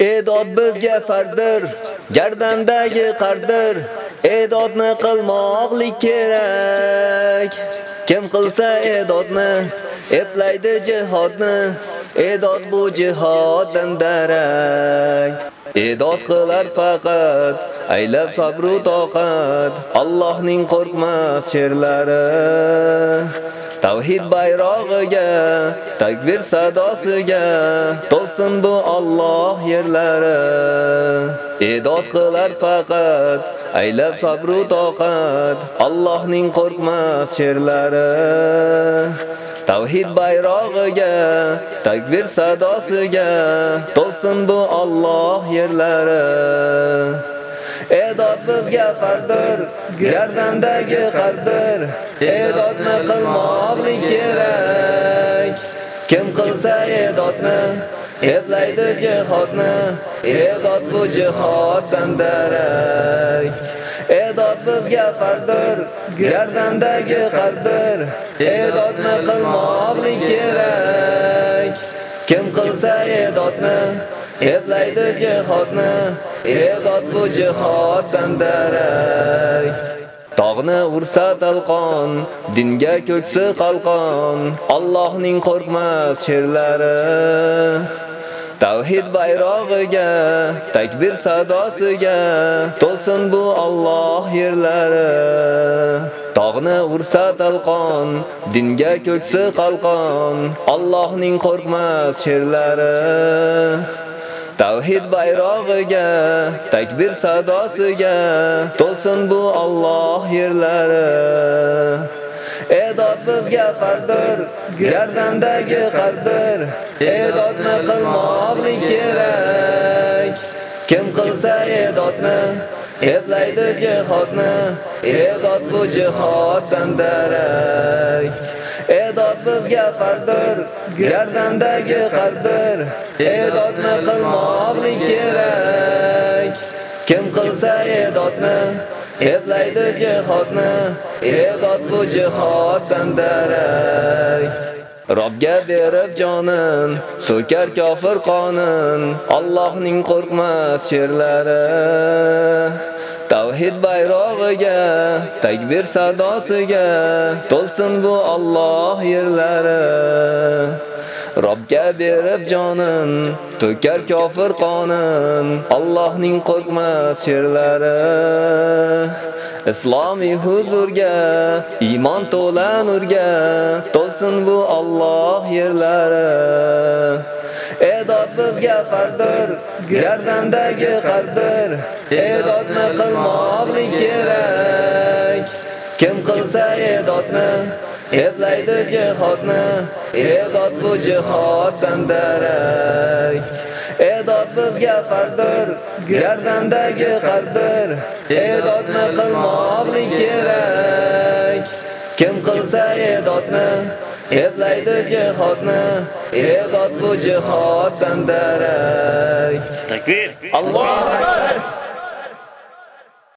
E'dod bizga farzdir, gardandagi qarzdir. E'dodni qilmoqlik kerak. Kim qilsa e'dodni, eplaydi jihodni. E'dod bu jihoddan darak. E'dod qilar faqat aylab sabr toqat. Allohning qo'rqmas sherlari. Tavhid bayrog'iga, takbir sadosiga to'lsin bu Alloh yerlari. E'dod qilar faqat aylab sabr toqat. Allohning qo'rqmas sherlari. Tavhid bayrog'iga, takbir sadosiga to'lsin bu Alloh yerlari. E'dod bizga farzdir, gardandagi qarzdir. E'dodni qilmoq e'dodni, eplaydi jihodni. E'dod bu jihoddan darak. E'dod bizga farzdir, gardandagi qarzdir. E'dodni qilmoqlik kerak. Kim qilsa e'dodni, eplaydi jihodni. E'dod bu jihoddan darak. Dog'ni ursa talqon, dinga ko'ksi qalqon. Allohning qo'rqmas sherlari. Tavhid bayrog'iga, takbir sadosiga to'lsin bu Alloh yerlari. Tog'ni ursa talqon, dinga ko'ksi qalqon. Allohning qo'rqmas sherlari. Tavhid bayrog'iga, takbir sadosiga to'lsin bu Alloh yerlari. E'dod bizga farzdir, gardandagi qarzdir. E'dodni qilmoqlik kerak. Kim qilsa e'dodni, eplaydi jihodni. E'dod bu jihoddan darak. E'dod bizga farzdir, gardandagi qarzdir. Edod qilmoqlik kerak. Kim qilsa edotni eplaydi jihodni. edot bu jihoddan darak. Robga berib jonin, so'kar kofir qonin, Allohning qo'rqmas sherlari. Tavhid bayrog'iga, takbir sadosiga to'lsin bu Alloh yerlari. Robga berib jonin, to'kar kofir qonin, Allohning qo'rqmas sherlari. Islomiy huzurga, iymon to'la nurga to'lsin bu Alloh yerlari. E'dod bizga farzdir, gardandagi qarzdir. E'dodni qilmoqlik kerak. Kim qilsa e'dodni, eplaydi jihodni. E'dod bu jihoddan darak. E'dod bizga farzdir, gardandagi qarzdir. E'dodni qilmoqlik kerak. Kim qilsa e'dodni, eplaydi jihodni. E'dod bu jihoddan darak. Takbir. Allohu akbar.